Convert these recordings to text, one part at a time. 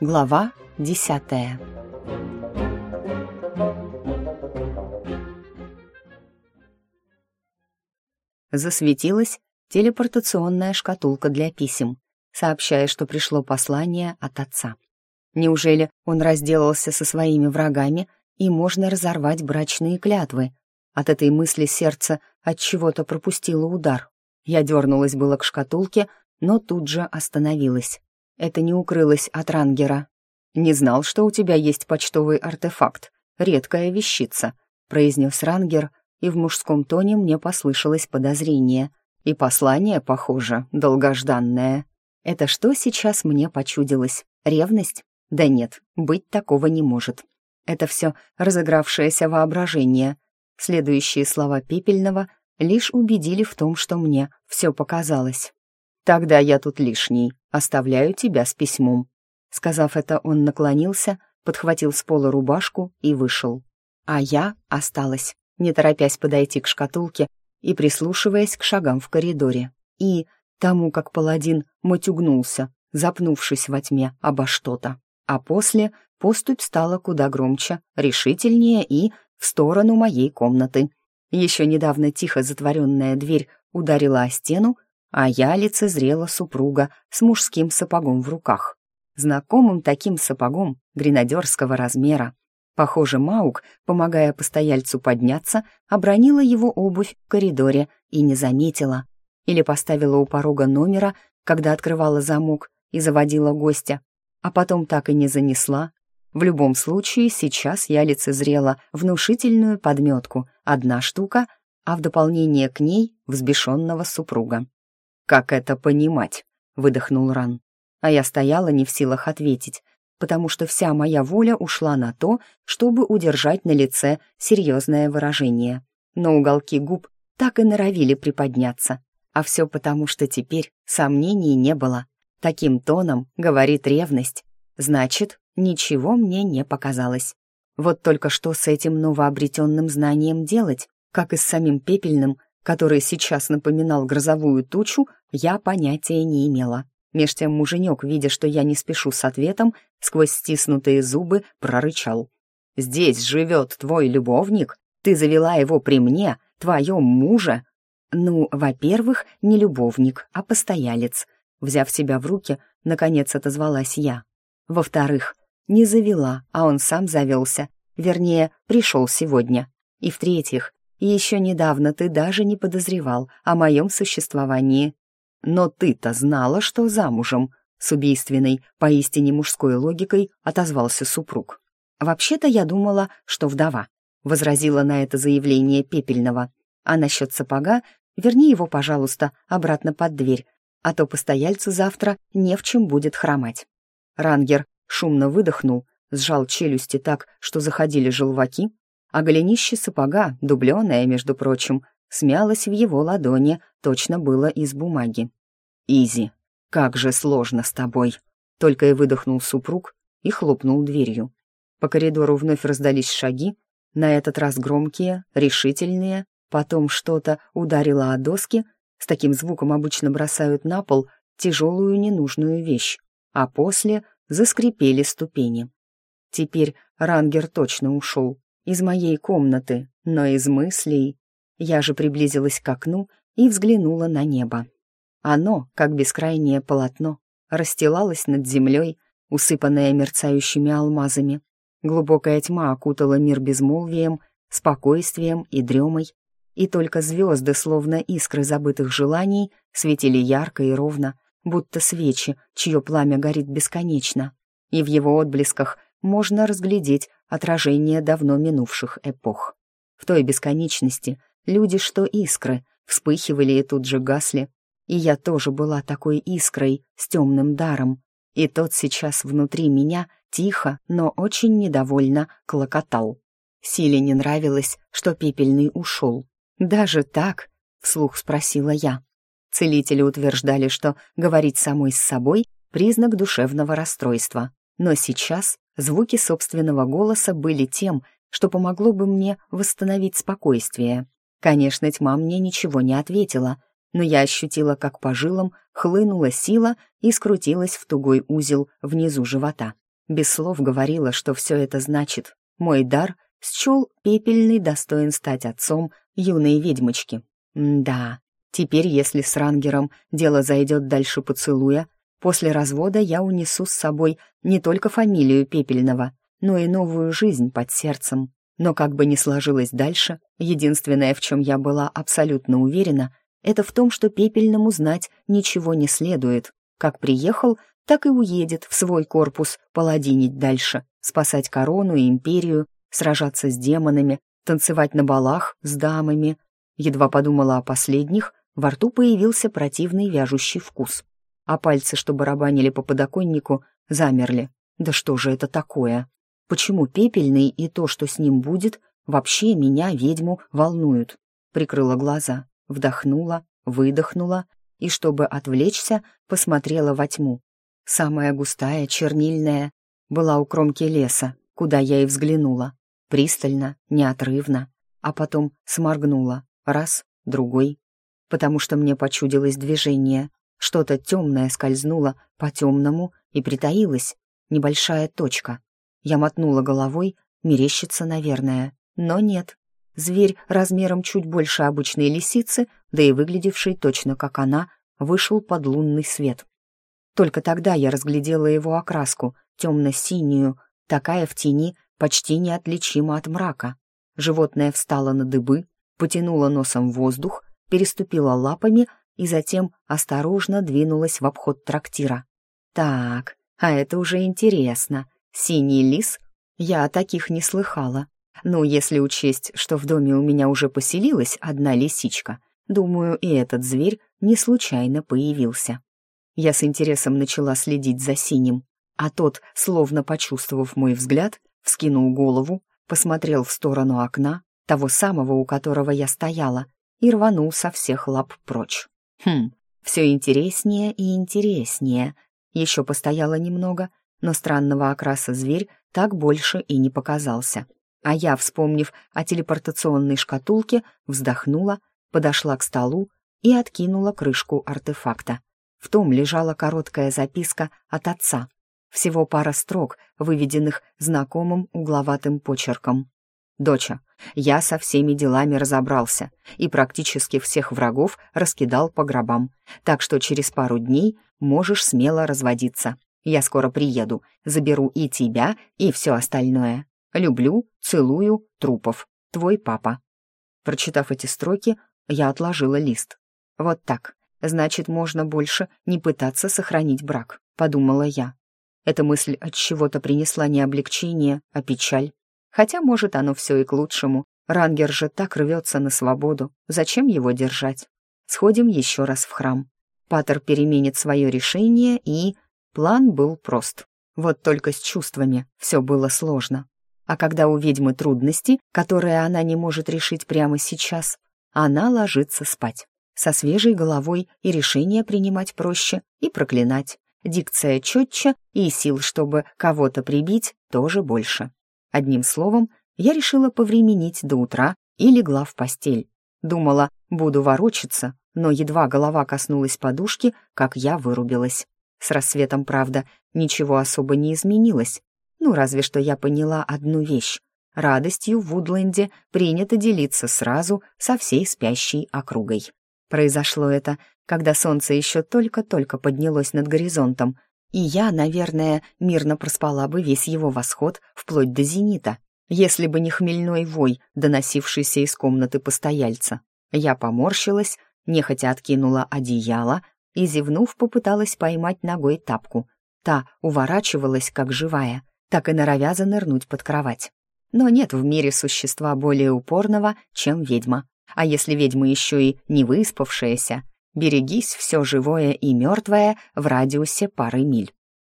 Глава десятая Засветилась телепортационная шкатулка для писем, сообщая, что пришло послание от отца. Неужели он разделался со своими врагами, и можно разорвать брачные клятвы? От этой мысли сердце от чего-то пропустило удар. Я дернулась было к шкатулке, но тут же остановилась. Это не укрылось от Рангера. «Не знал, что у тебя есть почтовый артефакт. Редкая вещица», — произнес Рангер, и в мужском тоне мне послышалось подозрение. И послание, похоже, долгожданное. Это что сейчас мне почудилось? Ревность? Да нет, быть такого не может. Это все разыгравшееся воображение. Следующие слова Пепельного лишь убедили в том, что мне все показалось. «Тогда я тут лишний, оставляю тебя с письмом». Сказав это, он наклонился, подхватил с пола рубашку и вышел. А я осталась, не торопясь подойти к шкатулке и прислушиваясь к шагам в коридоре. И тому, как паладин матюгнулся, запнувшись во тьме обо что-то. А после поступь стала куда громче, решительнее и в сторону моей комнаты. Еще недавно тихо затворенная дверь ударила о стену, а я лицезрела супруга с мужским сапогом в руках. Знакомым таким сапогом гренадерского размера. Похоже, Маук, помогая постояльцу подняться, обронила его обувь в коридоре и не заметила. Или поставила у порога номера, когда открывала замок и заводила гостя, а потом так и не занесла. В любом случае, сейчас я лицезрела внушительную подметку, одна штука, а в дополнение к ней взбешенного супруга. «Как это понимать?» — выдохнул Ран. А я стояла не в силах ответить, потому что вся моя воля ушла на то, чтобы удержать на лице серьезное выражение. Но уголки губ так и норовили приподняться. А все потому, что теперь сомнений не было. Таким тоном говорит ревность. Значит, ничего мне не показалось. Вот только что с этим новообретенным знанием делать, как и с самим пепельным, который сейчас напоминал грозовую тучу, я понятия не имела. Меж тем муженек, видя, что я не спешу с ответом, сквозь стиснутые зубы прорычал. «Здесь живет твой любовник? Ты завела его при мне, твоем муже?» «Ну, во-первых, не любовник, а постоялец», Взяв себя в руки, наконец отозвалась я. Во-вторых, не завела, а он сам завелся. Вернее, пришел сегодня. И в-третьих, еще недавно ты даже не подозревал о моем существовании. Но ты-то знала, что замужем, с убийственной, поистине мужской логикой отозвался супруг. «Вообще-то я думала, что вдова», — возразила на это заявление Пепельного. «А насчет сапога, верни его, пожалуйста, обратно под дверь, а то постояльцу завтра не в чем будет хромать». Рангер шумно выдохнул, сжал челюсти так, что заходили желваки, а голенище сапога, дубленое, между прочим, смялось в его ладони, точно было из бумаги. «Изи, как же сложно с тобой!» Только и выдохнул супруг и хлопнул дверью. По коридору вновь раздались шаги, на этот раз громкие, решительные, потом что-то ударило о доски, с таким звуком обычно бросают на пол тяжелую ненужную вещь, а после заскрипели ступени. Теперь Рангер точно ушел из моей комнаты, но из мыслей. Я же приблизилась к окну и взглянула на небо. Оно, как бескрайнее полотно, расстилалось над землей, усыпанное мерцающими алмазами. Глубокая тьма окутала мир безмолвием, спокойствием и дремой, и только звезды, словно искры забытых желаний, светили ярко и ровно, будто свечи, чье пламя горит бесконечно. И в его отблесках можно разглядеть отражение давно минувших эпох. В той бесконечности люди, что искры, вспыхивали и тут же гасли. И я тоже была такой искрой, с темным даром. И тот сейчас внутри меня тихо, но очень недовольно клокотал. Силе не нравилось, что пепельный ушел, «Даже так?» — вслух спросила я. Целители утверждали, что говорить самой с собой — признак душевного расстройства. Но сейчас звуки собственного голоса были тем, что помогло бы мне восстановить спокойствие. Конечно, тьма мне ничего не ответила, но я ощутила, как по жилам хлынула сила и скрутилась в тугой узел внизу живота. без слов говорила, что все это значит. Мой дар счел пепельный достоин стать отцом юной ведьмочки. М да, теперь, если с Рангером дело зайдет дальше поцелуя, после развода я унесу с собой не только фамилию Пепельного, но и новую жизнь под сердцем. Но как бы ни сложилось дальше, единственное, в чем я была абсолютно уверена, это в том, что Пепельному знать ничего не следует. Как приехал, так и уедет в свой корпус паладинить дальше, спасать корону и империю, сражаться с демонами, танцевать на балах с дамами. Едва подумала о последних, во рту появился противный вяжущий вкус. А пальцы, что барабанили по подоконнику, замерли. Да что же это такое? Почему пепельный и то, что с ним будет, вообще меня, ведьму, волнуют? Прикрыла глаза, вдохнула, выдохнула и, чтобы отвлечься, посмотрела во тьму. Самая густая, чернильная, была у кромки леса, куда я и взглянула. Пристально, неотрывно, а потом сморгнула. Раз, другой. Потому что мне почудилось движение. Что-то темное скользнуло по темному и притаилось. Небольшая точка. Я мотнула головой, мерещится, наверное. Но нет. Зверь размером чуть больше обычной лисицы, да и выглядевший точно как она, вышел под лунный свет. Только тогда я разглядела его окраску, темно-синюю, такая в тени почти неотличима от мрака. Животное встало на дыбы, потянуло носом воздух, переступило лапами и затем осторожно двинулось в обход трактира. Так, а это уже интересно. Синий лис? Я о таких не слыхала. Ну, если учесть, что в доме у меня уже поселилась одна лисичка, думаю, и этот зверь не случайно появился. Я с интересом начала следить за синим, а тот, словно почувствовав мой взгляд, вскинул голову, посмотрел в сторону окна, того самого, у которого я стояла, и рванул со всех лап прочь. Хм, все интереснее и интереснее. Еще постояла немного, но странного окраса зверь так больше и не показался. А я, вспомнив о телепортационной шкатулке, вздохнула, подошла к столу и откинула крышку артефакта. В том лежала короткая записка от отца. Всего пара строк, выведенных знакомым угловатым почерком. «Доча, я со всеми делами разобрался и практически всех врагов раскидал по гробам, так что через пару дней можешь смело разводиться. Я скоро приеду, заберу и тебя, и все остальное. Люблю, целую, трупов. Твой папа». Прочитав эти строки, я отложила лист. «Вот так. Значит, можно больше не пытаться сохранить брак», — подумала я. Эта мысль от чего-то принесла не облегчение, а печаль. Хотя, может, оно все и к лучшему. Рангер же так рвется на свободу. Зачем его держать? Сходим еще раз в храм. Патер переменит свое решение, и... План был прост. Вот только с чувствами все было сложно. А когда у ведьмы трудности, которые она не может решить прямо сейчас, она ложится спать. Со свежей головой и решение принимать проще, и проклинать. Дикция четче, и сил, чтобы кого-то прибить, тоже больше. Одним словом, я решила повременить до утра и легла в постель. Думала, буду ворочаться, но едва голова коснулась подушки, как я вырубилась. С рассветом, правда, ничего особо не изменилось. Ну, разве что я поняла одну вещь. Радостью в Вудленде принято делиться сразу со всей спящей округой. Произошло это, когда солнце еще только-только поднялось над горизонтом, и я, наверное, мирно проспала бы весь его восход вплоть до зенита, если бы не хмельной вой, доносившийся из комнаты постояльца. Я поморщилась, нехотя откинула одеяло и, зевнув, попыталась поймать ногой тапку. Та уворачивалась, как живая, так и норовя занырнуть под кровать. Но нет в мире существа более упорного, чем ведьма. А если ведьма еще и не выспавшаяся, берегись все живое и мертвое в радиусе пары миль.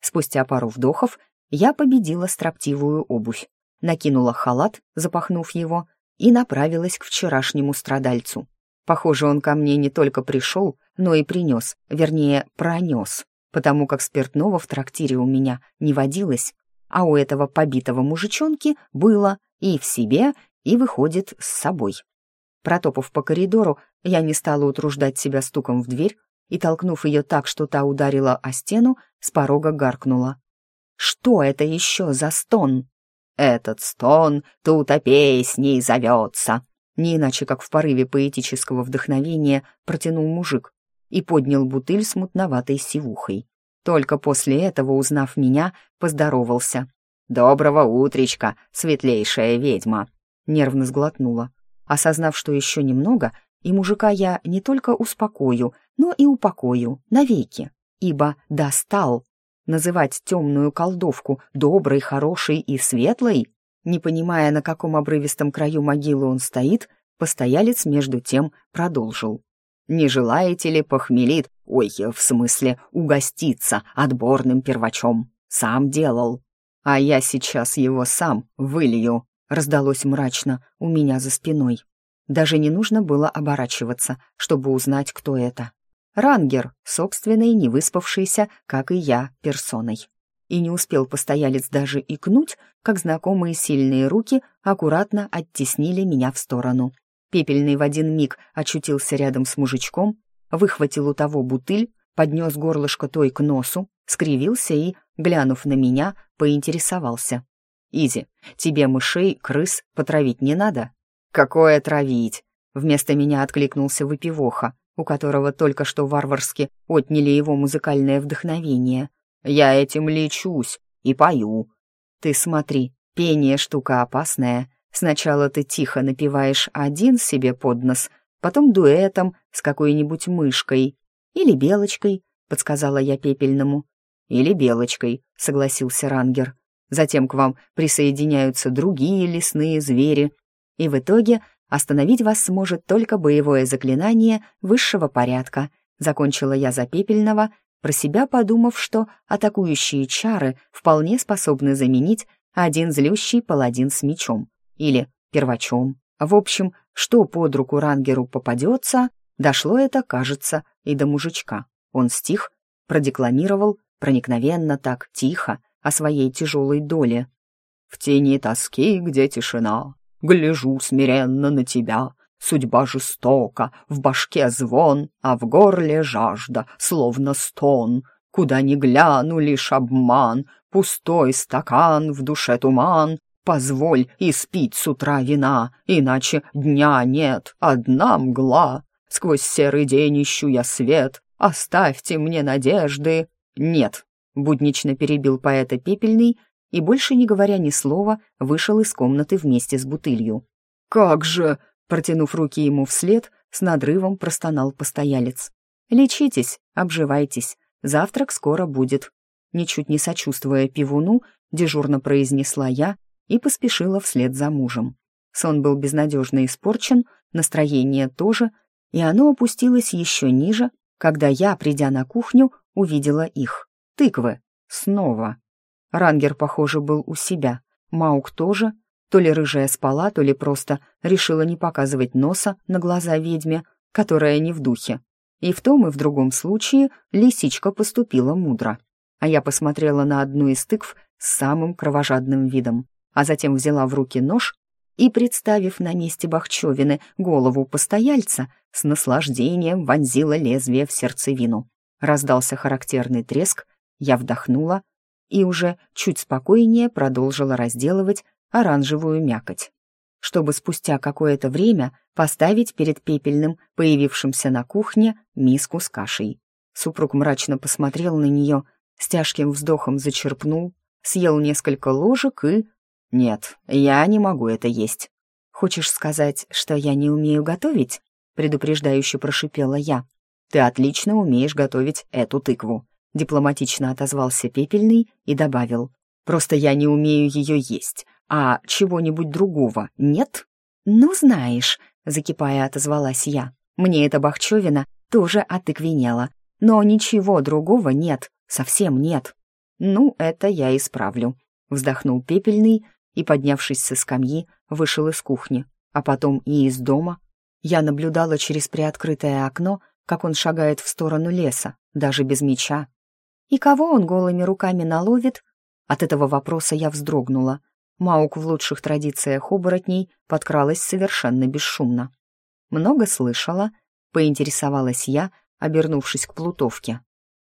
Спустя пару вдохов я победила строптивую обувь, накинула халат, запахнув его, и направилась к вчерашнему страдальцу. Похоже, он ко мне не только пришел, но и принес, вернее, пронес, потому как спиртного в трактире у меня не водилось, а у этого побитого мужичонки было и в себе, и выходит с собой. Протопав по коридору, я не стала утруждать себя стуком в дверь и, толкнув ее так, что та ударила о стену, с порога гаркнула. Что это еще за стон? Этот стон тут о песней зовется. Не иначе, как в порыве поэтического вдохновения протянул мужик и поднял бутыль с мутноватой сивухой. Только после этого, узнав меня, поздоровался. «Доброго утречка, светлейшая ведьма!» Нервно сглотнула, осознав, что еще немного, и мужика я не только успокою, но и упокою навеки, ибо достал. Называть темную колдовку доброй, хорошей и светлой, не понимая, на каком обрывистом краю могилы он стоит, постоялец между тем продолжил. «Не желаете ли похмелит, ой, в смысле, угоститься отборным первачом? Сам делал. А я сейчас его сам вылью», — раздалось мрачно у меня за спиной. Даже не нужно было оборачиваться, чтобы узнать, кто это. Рангер, собственной, не выспавшийся, как и я, персоной. И не успел постоялец даже икнуть, как знакомые сильные руки аккуратно оттеснили меня в сторону. Пепельный в один миг очутился рядом с мужичком, выхватил у того бутыль, поднес горлышко той к носу, скривился и, глянув на меня, поинтересовался. «Изи, тебе мышей, крыс потравить не надо?» «Какое травить?» Вместо меня откликнулся выпивоха, у которого только что варварски отняли его музыкальное вдохновение. «Я этим лечусь и пою». «Ты смотри, пение штука опасная. Сначала ты тихо напеваешь один себе под нос, потом дуэтом с какой-нибудь мышкой. Или белочкой», — подсказала я пепельному. «Или белочкой», — согласился Рангер. «Затем к вам присоединяются другие лесные звери, и в итоге Остановить вас сможет только боевое заклинание высшего порядка. Закончила я за пепельного, про себя подумав, что атакующие чары вполне способны заменить один злющий паладин с мечом или первачом. В общем, что под руку рангеру попадется, дошло это, кажется, и до мужичка. Он стих, продекламировал проникновенно так, тихо, о своей тяжелой доле. «В тени тоски, где тишина, Гляжу смиренно на тебя. Судьба жестока, в башке звон, а в горле жажда, словно стон. Куда ни гляну, лишь обман, пустой стакан, в душе туман. Позволь испить с утра вина, иначе дня нет, одна мгла. Сквозь серый день ищу я свет, оставьте мне надежды. Нет, буднично перебил поэта Пепельный и, больше не говоря ни слова, вышел из комнаты вместе с бутылью. «Как же!» — протянув руки ему вслед, с надрывом простонал постоялец. «Лечитесь, обживайтесь, завтрак скоро будет». Ничуть не сочувствуя пивуну, дежурно произнесла я и поспешила вслед за мужем. Сон был безнадежно испорчен, настроение тоже, и оно опустилось еще ниже, когда я, придя на кухню, увидела их. Тыквы. Снова. Рангер, похоже, был у себя. Маук тоже. То ли рыжая спала, то ли просто решила не показывать носа на глаза ведьме, которая не в духе. И в том и в другом случае лисичка поступила мудро. А я посмотрела на одну из тыкв с самым кровожадным видом, а затем взяла в руки нож и, представив на месте Бахчевины голову постояльца, с наслаждением вонзила лезвие в сердцевину. Раздался характерный треск, я вдохнула — и уже чуть спокойнее продолжила разделывать оранжевую мякоть, чтобы спустя какое-то время поставить перед пепельным, появившимся на кухне, миску с кашей. Супруг мрачно посмотрел на нее, с тяжким вздохом зачерпнул, съел несколько ложек и... «Нет, я не могу это есть». «Хочешь сказать, что я не умею готовить?» предупреждающе прошипела я. «Ты отлично умеешь готовить эту тыкву дипломатично отозвался Пепельный и добавил. «Просто я не умею ее есть, а чего-нибудь другого нет?» «Ну, знаешь», — закипая отозвалась я, «мне эта бахчевина тоже отыквенела, но ничего другого нет, совсем нет». «Ну, это я исправлю», — вздохнул Пепельный и, поднявшись со скамьи, вышел из кухни, а потом и из дома. Я наблюдала через приоткрытое окно, как он шагает в сторону леса, даже без меча. И кого он голыми руками наловит? От этого вопроса я вздрогнула. Маук в лучших традициях оборотней подкралась совершенно бесшумно. Много слышала, поинтересовалась я, обернувшись к плутовке.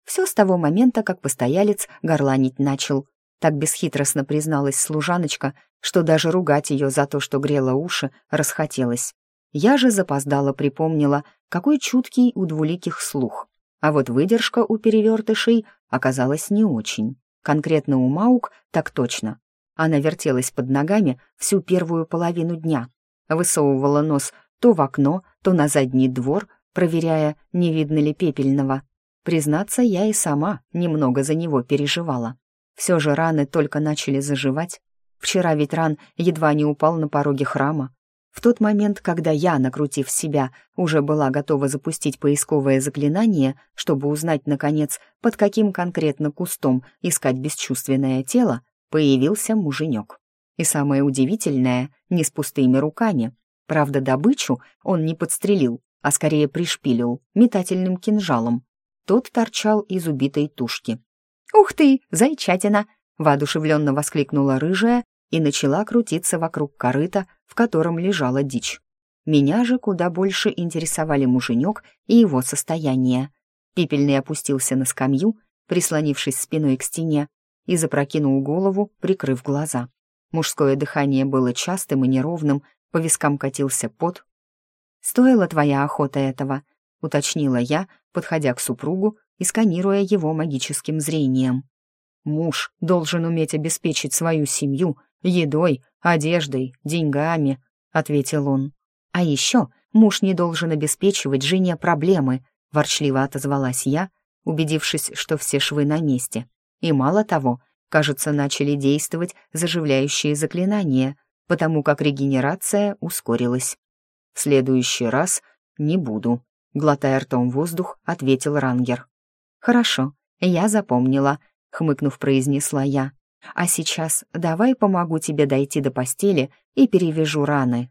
Все с того момента, как постоялец горланить начал. Так бесхитростно призналась служаночка, что даже ругать ее за то, что грела уши, расхотелось. Я же запоздала припомнила, какой чуткий у двуликих слух. А вот выдержка у перевертышей оказалась не очень. Конкретно у Маук так точно. Она вертелась под ногами всю первую половину дня, высовывала нос то в окно, то на задний двор, проверяя, не видно ли пепельного. Признаться, я и сама немного за него переживала. Все же раны только начали заживать. Вчера ведь ран едва не упал на пороге храма. В тот момент, когда я, накрутив себя, уже была готова запустить поисковое заклинание, чтобы узнать, наконец, под каким конкретно кустом искать бесчувственное тело, появился муженек. И самое удивительное, не с пустыми руками. Правда, добычу он не подстрелил, а скорее пришпилил метательным кинжалом. Тот торчал из убитой тушки. «Ух ты, зайчатина!» — воодушевленно воскликнула рыжая и начала крутиться вокруг корыта, в котором лежала дичь. Меня же куда больше интересовали муженек и его состояние. Пепельный опустился на скамью, прислонившись спиной к стене, и запрокинул голову, прикрыв глаза. Мужское дыхание было частым и неровным, по вискам катился пот. «Стоила твоя охота этого?» — уточнила я, подходя к супругу и сканируя его магическим зрением. «Муж должен уметь обеспечить свою семью едой, одеждой, деньгами», — ответил он. «А еще муж не должен обеспечивать жене проблемы», — ворчливо отозвалась я, убедившись, что все швы на месте. И мало того, кажется, начали действовать заживляющие заклинания, потому как регенерация ускорилась. «В следующий раз не буду», — глотая ртом воздух, ответил Рангер. «Хорошо, я запомнила», — хмыкнув, произнесла я. «А сейчас давай помогу тебе дойти до постели и перевяжу раны».